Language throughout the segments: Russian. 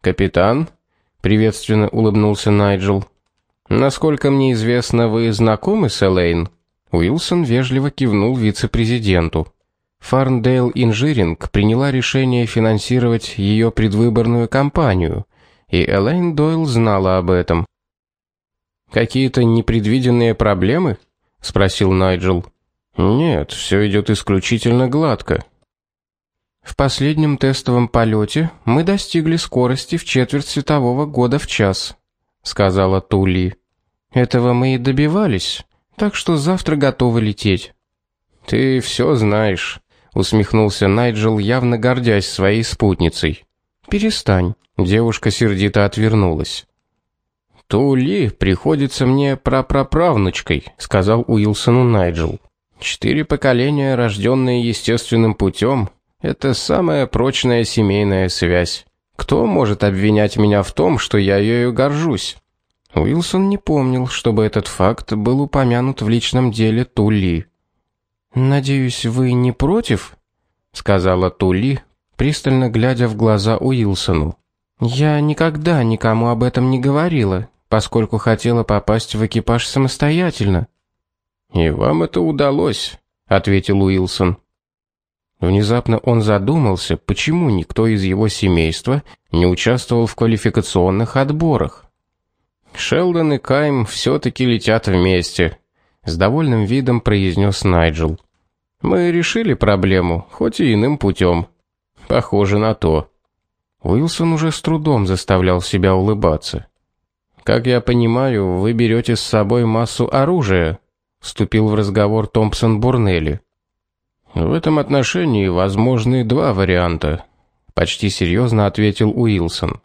Капитан, приветственно улыбнулся Найджел. Насколько мне известно, вы знакомы с Элейн? Уилсон вежливо кивнул вице-президенту. Фарндейл Инжиринг приняла решение финансировать ее предвыборную кампанию, и Элейн Дойл знала об этом. Какие-то непредвиденные проблемы? спросил Найджел. Нет, все идет исключительно гладко. В последнем тестовом полете мы достигли скорости в четверть светового года в час, сказала Тули. Этого мы и добивались, так что завтра готовы лететь. Ты все знаешь, усмехнулся Найджел, явно гордясь своей спутницей. Перестань, девушка сердито отвернулась. Тули приходится мне прапраправнучкой, сказал Уилсону Найджел. Четыре поколения, рожденные естественным путем, это самая прочная семейная связь. Кто может обвинять меня в том, что я ею горжусь? Уилсон не помнил, чтобы этот факт был упомянут в личном деле Тули. Надеюсь, вы не против, сказала Тули, пристально глядя в глаза Уилсону. Я никогда никому об этом не говорила, поскольку хотела попасть в экипаж самостоятельно. И вам это удалось, ответил Уилсон. Внезапно он задумался, почему никто из его семейства не участвовал в квалификационных отборах. Шелдон и Кайм все таки летят вместе, с довольным видом произнес Найджел. Мы решили проблему, хоть и иным путем. Похоже на то. Уилсон уже с трудом заставлял себя улыбаться. Как я понимаю, вы берете с собой массу оружия, вступил в разговор Томпсон Бурнелли. В этом отношении возможны два варианта, почти серьезно ответил Уилсон.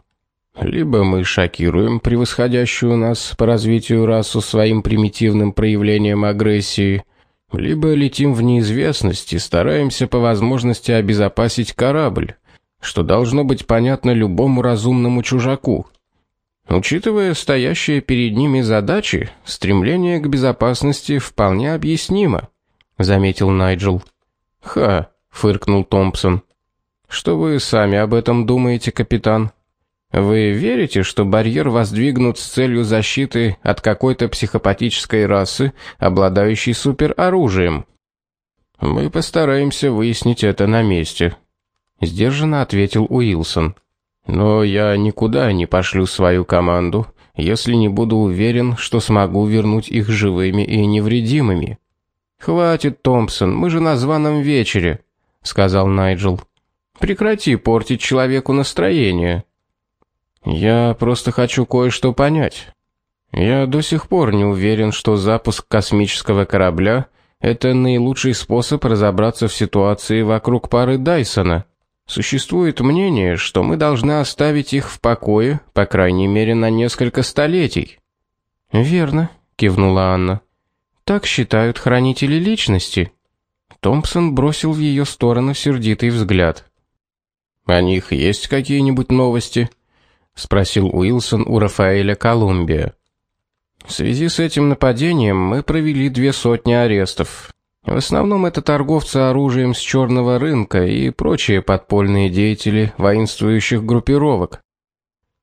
Либо мы шокируем превосходящую нас по развитию расу своим примитивным проявлением агрессии, либо летим в неизвестность и стараемся по возможности обезопасить корабль, что должно быть понятно любому разумному чужаку. Учитывая стоящие перед ними задачи, стремление к безопасности вполне объяснимо, заметил Найджел. Ха, фыркнул Томпсон. Что вы сами об этом думаете, капитан? Вы верите, что барьер воздвигнут с целью защиты от какой-то психопатической расы, обладающей супероружием? Мы постараемся выяснить это на месте, сдержанно ответил Уилсон. Но я никуда не пошлю свою команду, если не буду уверен, что смогу вернуть их живыми и невредимыми. Хватит, Томпсон, мы же на званом вечере, сказал Найджел. Прекрати портить человеку настроение. Я просто хочу кое-что понять. Я до сих пор не уверен, что запуск космического корабля это наилучший способ разобраться в ситуации вокруг пары Дайсона. Существует мнение, что мы должны оставить их в покое, по крайней мере, на несколько столетий. Верно, кивнула Анна. Так считают хранители личности. Томпсон бросил в ее сторону сердитый взгляд. О них есть какие-нибудь новости? спросил Уилсон у Рафаэля Колумбия. В связи с этим нападением мы провели две сотни арестов. В основном это торговцы оружием с черного рынка и прочие подпольные деятели воинствующих группировок.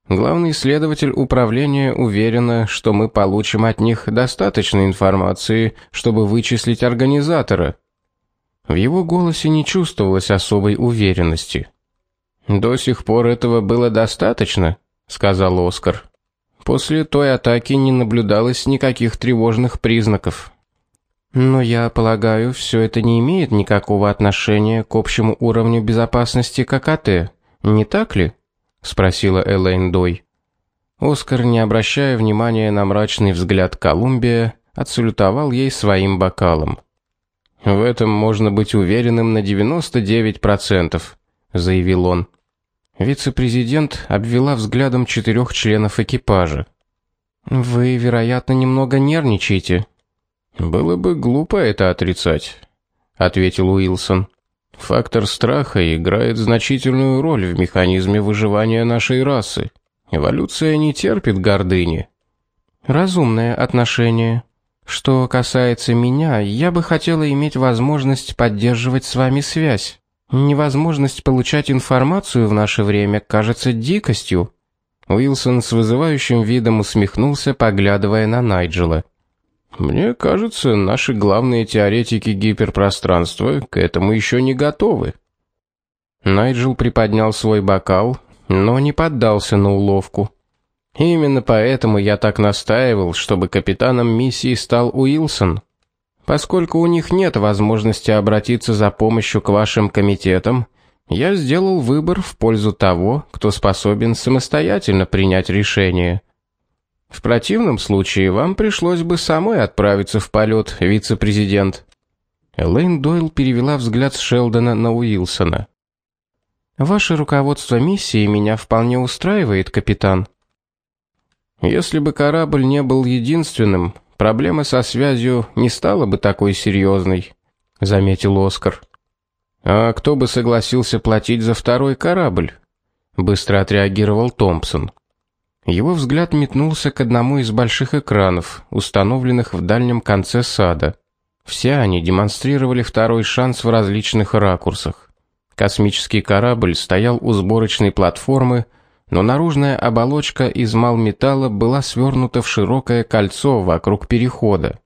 Главный следователь управления уверена, что мы получим от них достаточно информации, чтобы вычислить организатора. В его голосе не чувствовалось особой уверенности. До сих пор этого было достаточно, сказал Оскар. После той атаки не наблюдалось никаких тревожных признаков. Но я полагаю, все это не имеет никакого отношения к общему уровню безопасности ККТ, не так ли? Спросила Элейн Дой. Оскар, не обращая внимания на мрачный взгляд Колумбия, отсалютовал ей своим бокалом. В этом можно быть уверенным на 99%, заявил он. Вице-президент обвела взглядом четырех членов экипажа. Вы, вероятно, немного нервничаете. Было бы глупо это отрицать, ответил Уилсон. Фактор страха играет значительную роль в механизме выживания нашей расы. Эволюция не терпит гордыни. Разумное отношение. Что касается меня, я бы хотела иметь возможность поддерживать с вами связь. Невозможность получать информацию в наше время кажется дикостью, Уилсон с вызывающим видом усмехнулся, поглядывая на Найджела. Мне кажется, наши главные теоретики гиперпространства к этому еще не готовы. Найджел приподнял свой бокал, но не поддался на уловку. Именно поэтому я так настаивал, чтобы капитаном миссии стал Уилсон. Поскольку у них нет возможности обратиться за помощью к вашим комитетам, я сделал выбор в пользу того, кто способен самостоятельно принять решение. В противном случае вам пришлось бы самой отправиться в полет, вице-президент. Элейн Дойл перевела взгляд с Шелдона на Уилсона. Ваше руководство миссией меня вполне устраивает, капитан. Если бы корабль не был единственным, проблема со связью не стала бы такой серьезной, заметил Оскар. А кто бы согласился платить за второй корабль? быстро отреагировал Томпсон. Его взгляд метнулся к одному из больших экранов, установленных в дальнем конце сада. Все они демонстрировали второй шанс в различных ракурсах. Космический корабль стоял у сборочной платформы, но наружная оболочка из малметалла была свернута в широкое кольцо вокруг перехода.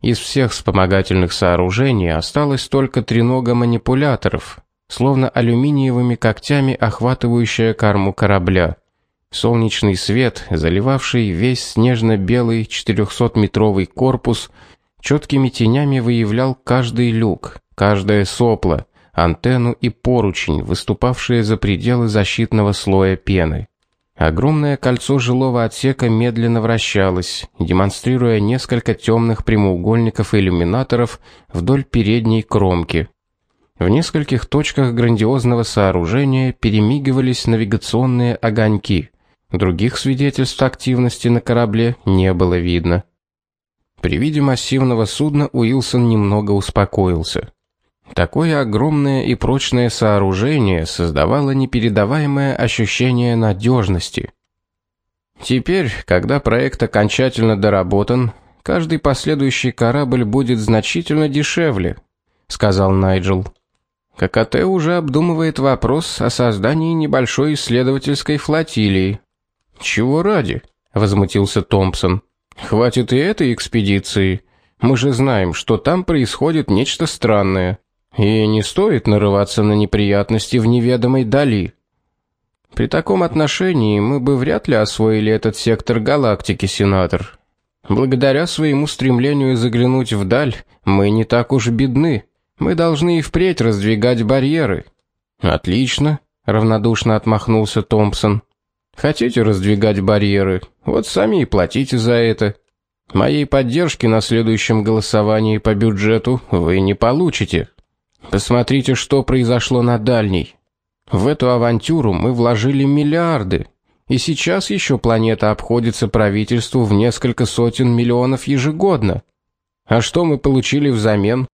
Из всех вспомогательных сооружений осталось только тренога манипуляторов, словно алюминиевыми когтями охватывающая корму корабля. Солнечный свет, заливавший весь снежно-белый 400-метровый корпус, четкими тенями выявлял каждый люк, каждое сопло, антенну и поручень, выступавшие за пределы защитного слоя пены. Огромное кольцо жилого отсека медленно вращалось, демонстрируя несколько темных прямоугольников иллюминаторов вдоль передней кромки. В нескольких точках грандиозного сооружения перемигивались навигационные огоньки. Других свидетельств активности на корабле не было видно. При виде массивного судна Уилсон немного успокоился. Такое огромное и прочное сооружение создавало непередаваемое ощущение надежности. Теперь, когда проект окончательно доработан, каждый последующий корабль будет значительно дешевле, сказал Найджел. ККТ уже обдумывает вопрос о создании небольшой исследовательской флотилии. Чего ради? возмутился Томпсон. Хватит и этой экспедиции. Мы же знаем, что там происходит нечто странное. И не стоит нарываться на неприятности в неведомой дали. При таком отношении мы бы вряд ли освоили этот сектор галактики, сенатор. Благодаря своему стремлению заглянуть вдаль, мы не так уж бедны. Мы должны и впредь раздвигать барьеры. Отлично, равнодушно отмахнулся Томпсон. Хотите раздвигать барьеры? Вот сами и платите за это. Моей поддержки на следующем голосовании по бюджету вы не получите. Посмотрите, что произошло на дальней. В эту авантюру мы вложили миллиарды, и сейчас еще планета обходится правительству в несколько сотен миллионов ежегодно. А что мы получили взамен?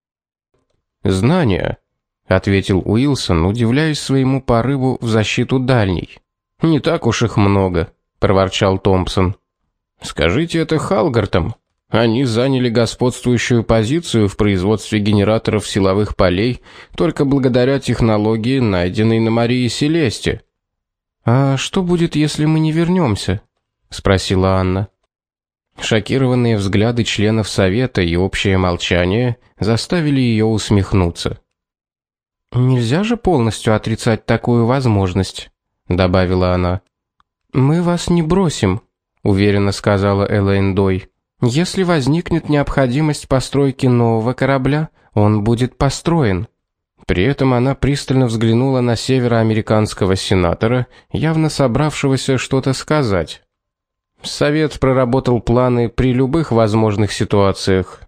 Знания, ответил Уилсон, удивляясь своему порыву в защиту дальней. Не так уж их много, проворчал Томпсон. Скажите это Халгартам. Они заняли господствующую позицию в производстве генераторов силовых полей только благодаря технологии, найденной на Марии Селесте. А что будет, если мы не вернемся? спросила Анна. Шокированные взгляды членов совета и общее молчание заставили ее усмехнуться. Нельзя же полностью отрицать такую возможность добавила она. Мы вас не бросим, уверенно сказала Элейн Дой. Если возникнет необходимость постройки нового корабля, он будет построен. При этом она пристально взглянула на североамериканского сенатора, явно собравшегося что-то сказать. Совет проработал планы при любых возможных ситуациях,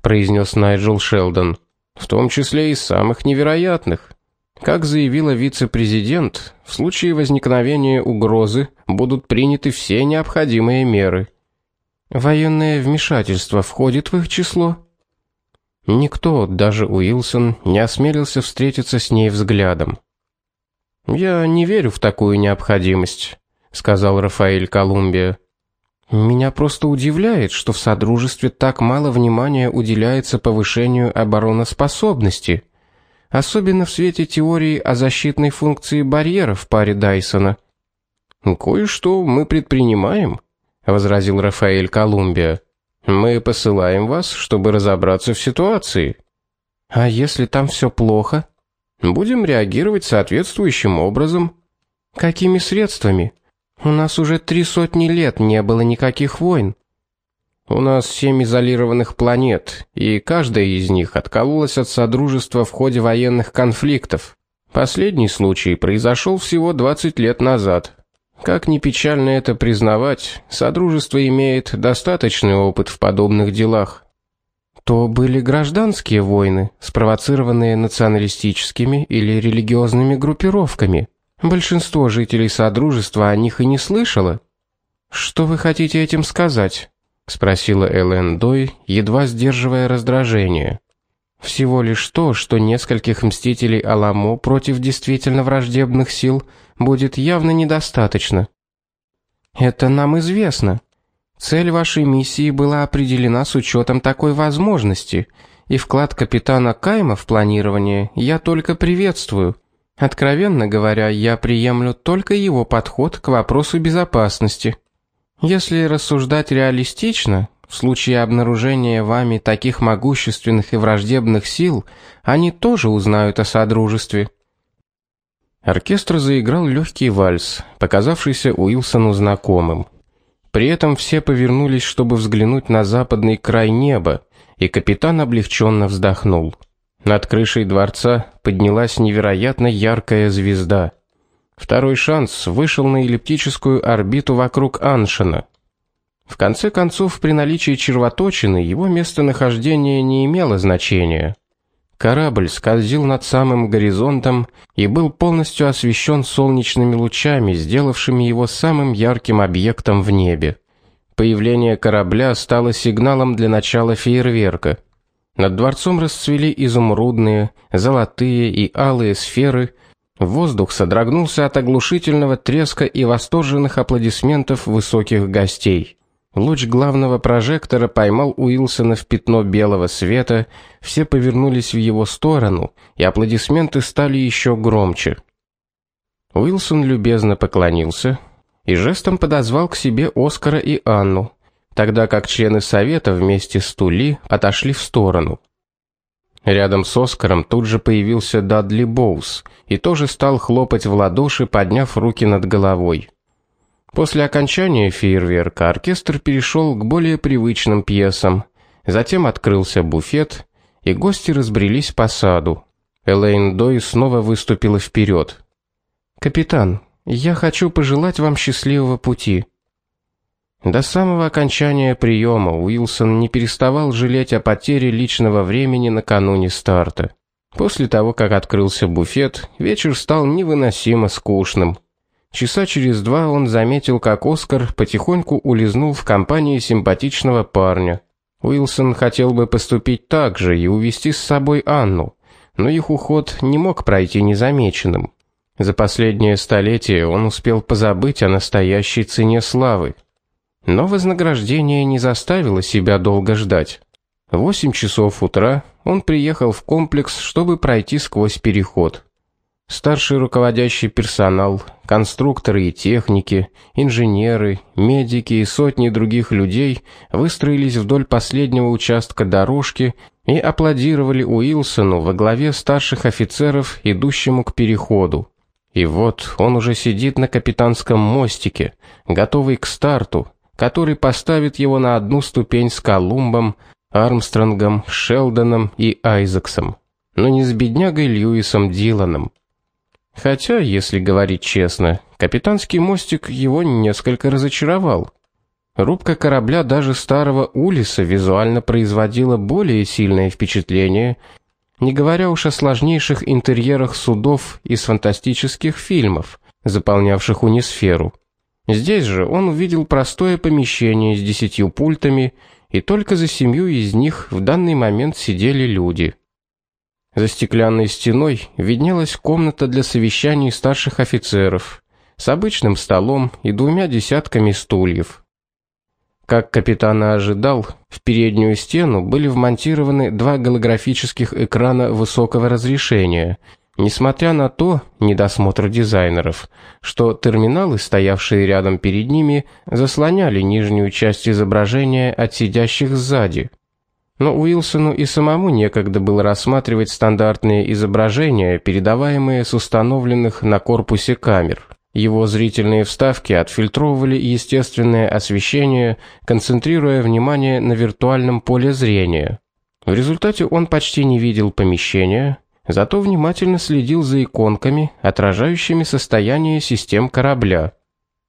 произнес Найджел Шелдон, в том числе и самых невероятных. Как заявила вице-президент, в случае возникновения угрозы будут приняты все необходимые меры. Военное вмешательство входит в их число. Никто, даже Уилсон, не осмелился встретиться с ней взглядом. Я не верю в такую необходимость, сказал Рафаэль Колумбия. Меня просто удивляет, что в содружестве так мало внимания уделяется повышению обороноспособности особенно в свете теории о защитной функции барьера в паре Дайсона. Кое-что мы предпринимаем, возразил Рафаэль Колумбия. Мы посылаем вас, чтобы разобраться в ситуации. А если там все плохо? Будем реагировать соответствующим образом. Какими средствами? У нас уже три сотни лет не было никаких войн. У нас семь изолированных планет, и каждая из них откололась от содружества в ходе военных конфликтов. Последний случай произошел всего 20 лет назад. Как ни печально это признавать, содружество имеет достаточный опыт в подобных делах. То были гражданские войны, спровоцированные националистическими или религиозными группировками. Большинство жителей содружества о них и не слышало. Что вы хотите этим сказать? Спросила Элен Дой, едва сдерживая раздражение. Всего лишь то, что нескольких мстителей Аламо против действительно враждебных сил будет явно недостаточно. Это нам известно. Цель вашей миссии была определена с учетом такой возможности, и вклад капитана Кайма в планирование я только приветствую. Откровенно говоря, я приемлю только его подход к вопросу безопасности. Если рассуждать реалистично, в случае обнаружения вами таких могущественных и враждебных сил, они тоже узнают о содружестве. Оркестр заиграл легкий вальс, показавшийся Уилсону знакомым. При этом все повернулись, чтобы взглянуть на западный край неба, и капитан облегченно вздохнул. Над крышей дворца поднялась невероятно яркая звезда. Второй шанс вышел на эллиптическую орбиту вокруг Аншена. В конце концов, при наличии червоточины его местонахождение не имело значения. Корабль скользил над самым горизонтом и был полностью освещен солнечными лучами, сделавшими его самым ярким объектом в небе. Появление корабля стало сигналом для начала фейерверка. Над дворцом расцвели изумрудные, золотые и алые сферы, Воздух содрогнулся от оглушительного треска и восторженных аплодисментов высоких гостей. Луч главного прожектора поймал Уилсона в пятно белого света, все повернулись в его сторону, и аплодисменты стали еще громче. Уилсон любезно поклонился и жестом подозвал к себе Оскара и Анну, тогда как члены совета вместе с Тули отошли в сторону. Рядом с Оскаром тут же появился Дадли Боус и тоже стал хлопать в ладоши, подняв руки над головой. После окончания фейерверка оркестр перешел к более привычным пьесам. Затем открылся буфет, и гости разбрелись по саду. Элейн Дой снова выступила вперед. Капитан, я хочу пожелать вам счастливого пути. До самого окончания приема Уилсон не переставал жалеть о потере личного времени накануне старта. После того, как открылся буфет, вечер стал невыносимо скучным. Часа через два он заметил, как Оскар потихоньку улизнул в компании симпатичного парня. Уилсон хотел бы поступить так же и увести с собой Анну, но их уход не мог пройти незамеченным. За последнее столетие он успел позабыть о настоящей цене славы. Но вознаграждение не заставило себя долго ждать. В 8 часов утра он приехал в комплекс, чтобы пройти сквозь переход. Старший руководящий персонал, конструкторы и техники, инженеры, медики и сотни других людей выстроились вдоль последнего участка дорожки и аплодировали Уилсону во главе старших офицеров, идущему к переходу. И вот он уже сидит на капитанском мостике, готовый к старту, который поставит его на одну ступень с Колумбом, Армстронгом, Шелдоном и Айзексом, но не с беднягой Льюисом Диланом. Хотя, если говорить честно, капитанский мостик его несколько разочаровал. Рубка корабля даже старого Улиса визуально производила более сильное впечатление, не говоря уж о сложнейших интерьерах судов из фантастических фильмов, заполнявших унисферу. Здесь же он увидел простое помещение с десятью пультами, и только за семью из них в данный момент сидели люди. За стеклянной стеной виднелась комната для совещаний старших офицеров с обычным столом и двумя десятками стульев. Как капитан ожидал, в переднюю стену были вмонтированы два голографических экрана высокого разрешения, Несмотря на то, недосмотр дизайнеров, что терминалы, стоявшие рядом перед ними, заслоняли нижнюю часть изображения от сидящих сзади. Но Уилсону и самому некогда было рассматривать стандартные изображения, передаваемые с установленных на корпусе камер. Его зрительные вставки отфильтровывали естественное освещение, концентрируя внимание на виртуальном поле зрения. В результате он почти не видел помещения, зато внимательно следил за иконками, отражающими состояние систем корабля.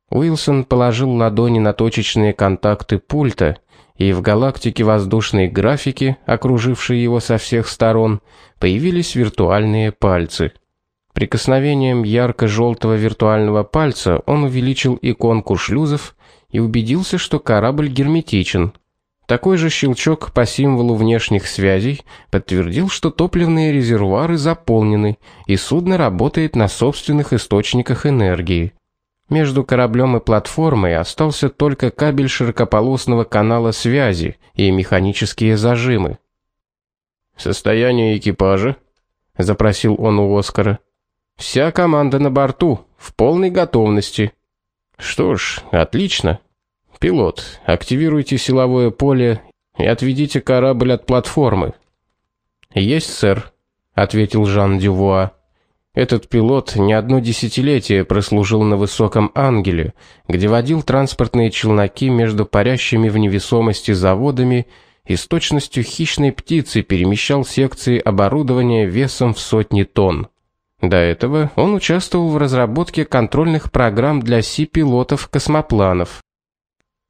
Уилсон положил ладони на точечные контакты пульта, и в галактике воздушной графики, окружившей его со всех сторон, появились виртуальные пальцы. Прикосновением ярко желтого виртуального пальца он увеличил иконку шлюзов и убедился, что корабль герметичен. Такой же щелчок по символу внешних связей подтвердил, что топливные резервуары заполнены и судно работает на собственных источниках энергии. Между кораблем и платформой остался только кабель широкополосного канала связи и механические зажимы. Состояние экипажа? запросил он у Оскара. Вся команда на борту, в полной готовности. Что ж, отлично. Пилот, активируйте силовое поле и отведите корабль от платформы. Есть, сэр, ответил Жан Дювуа. Этот пилот не одно десятилетие прослужил на высоком ангеле, где водил транспортные челноки между парящими в невесомости заводами и с точностью хищной птицы перемещал секции оборудования весом в сотни тонн. До этого он участвовал в разработке контрольных программ для Си-пилотов космопланов.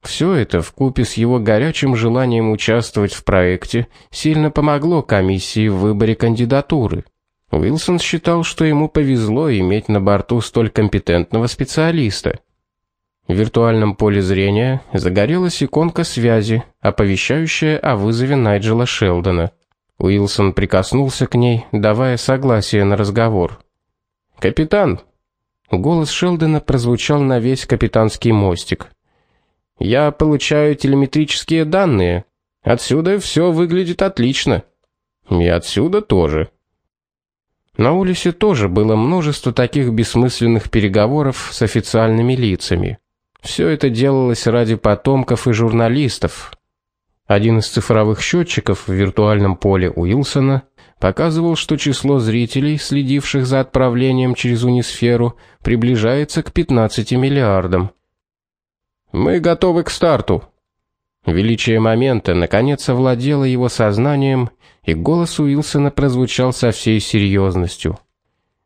Все это в купе с его горячим желанием участвовать в проекте сильно помогло комиссии в выборе кандидатуры. Уилсон считал, что ему повезло иметь на борту столь компетентного специалиста. В виртуальном поле зрения загорелась иконка связи, оповещающая о вызове Найджела Шелдона. Уилсон прикоснулся к ней, давая согласие на разговор. "Капитан", голос Шелдона прозвучал на весь капитанский мостик. Я получаю телеметрические данные. Отсюда все выглядит отлично. И отсюда тоже. На улице тоже было множество таких бессмысленных переговоров с официальными лицами. Все это делалось ради потомков и журналистов. Один из цифровых счетчиков в виртуальном поле Уилсона показывал, что число зрителей, следивших за отправлением через унисферу, приближается к 15 миллиардам. Мы готовы к старту. Величие момента наконец овладело его сознанием, и голос Уилсона прозвучал со всей серьезностью.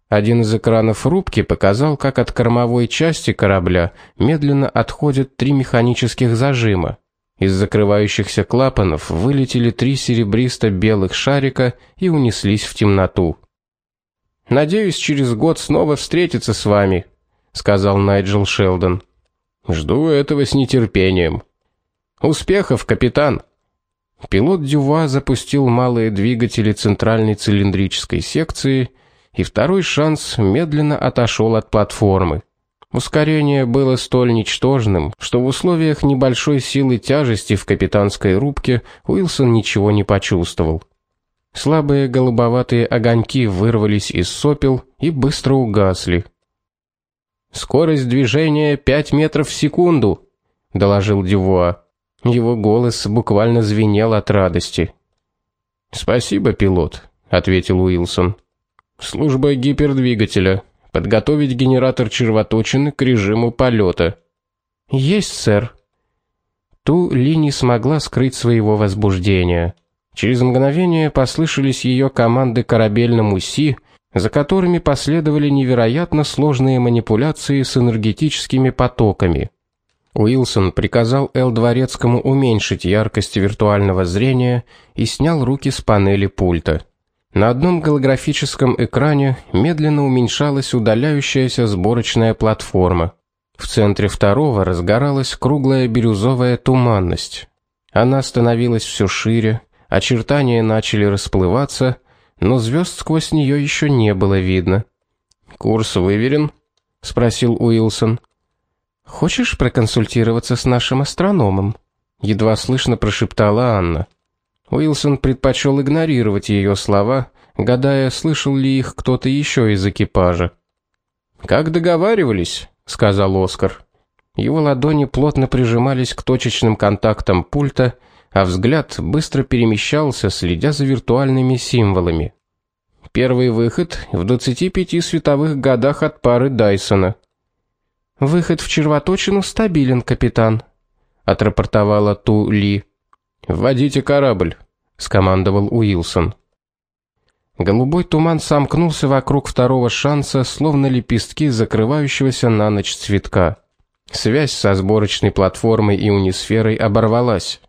Один из экранов рубки показал, как от кормовой части корабля медленно отходят три механических зажима. Из закрывающихся клапанов вылетели три серебристо-белых шарика и унеслись в темноту. Надеюсь, через год снова встретиться с вами, сказал Найджел Шелдон. Жду этого с нетерпением. Успехов, капитан. Пилот Дюва запустил малые двигатели центральной цилиндрической секции, и второй шанс медленно отошел от платформы. Ускорение было столь ничтожным, что в условиях небольшой силы тяжести в капитанской рубке Уилсон ничего не почувствовал. Слабые голубоватые огоньки вырвались из сопел и быстро угасли. Скорость движения 5 метров в секунду, доложил Дювуа. Его голос буквально звенел от радости. Спасибо, пилот, ответил Уилсон. Служба гипердвигателя. Подготовить генератор червоточины к режиму полета. Есть, сэр. Ту Ли не смогла скрыть своего возбуждения. Через мгновение послышались ее команды корабельному Си, за которыми последовали невероятно сложные манипуляции с энергетическими потоками. Уилсон приказал Эл Дворецкому уменьшить яркость виртуального зрения и снял руки с панели пульта. На одном голографическом экране медленно уменьшалась удаляющаяся сборочная платформа. В центре второго разгоралась круглая бирюзовая туманность. Она становилась все шире, очертания начали расплываться, но звезд сквозь нее еще не было видно. Курс выверен? спросил Уилсон. Хочешь проконсультироваться с нашим астрономом? едва слышно прошептала Анна. Уилсон предпочел игнорировать ее слова, гадая, слышал ли их кто-то еще из экипажа. Как договаривались, сказал Оскар. Его ладони плотно прижимались к точечным контактам пульта, а взгляд быстро перемещался, следя за виртуальными символами. Первый выход в 25 световых годах от пары Дайсона. Выход в червоточину стабилен, капитан, отрапортовала Ту Ли. Вводите корабль, скомандовал Уилсон. Голубой туман сомкнулся вокруг второго шанса, словно лепестки закрывающегося на ночь цветка. Связь со сборочной платформой и унисферой оборвалась.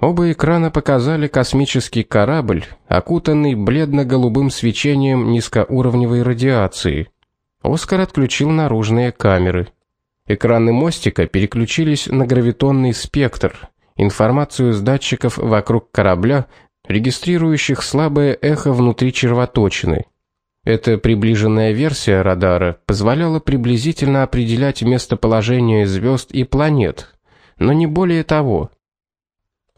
Оба экрана показали космический корабль, окутанный бледно-голубым свечением низкоуровневой радиации. Оскар отключил наружные камеры. Экраны мостика переключились на гравитонный спектр, информацию с датчиков вокруг корабля, регистрирующих слабое эхо внутри червоточины. Эта приближенная версия радара позволяла приблизительно определять местоположение звезд и планет, но не более того.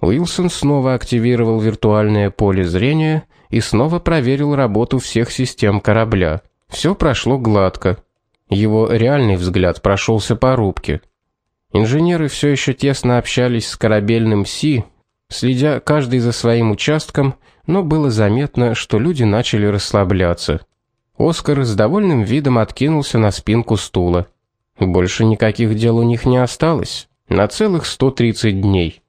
Уилсон снова активировал виртуальное поле зрения и снова проверил работу всех систем корабля. Все прошло гладко. Его реальный взгляд прошелся по рубке. Инженеры все еще тесно общались с корабельным Си, следя каждый за своим участком, но было заметно, что люди начали расслабляться. Оскар с довольным видом откинулся на спинку стула. Больше никаких дел у них не осталось на целых 130 дней.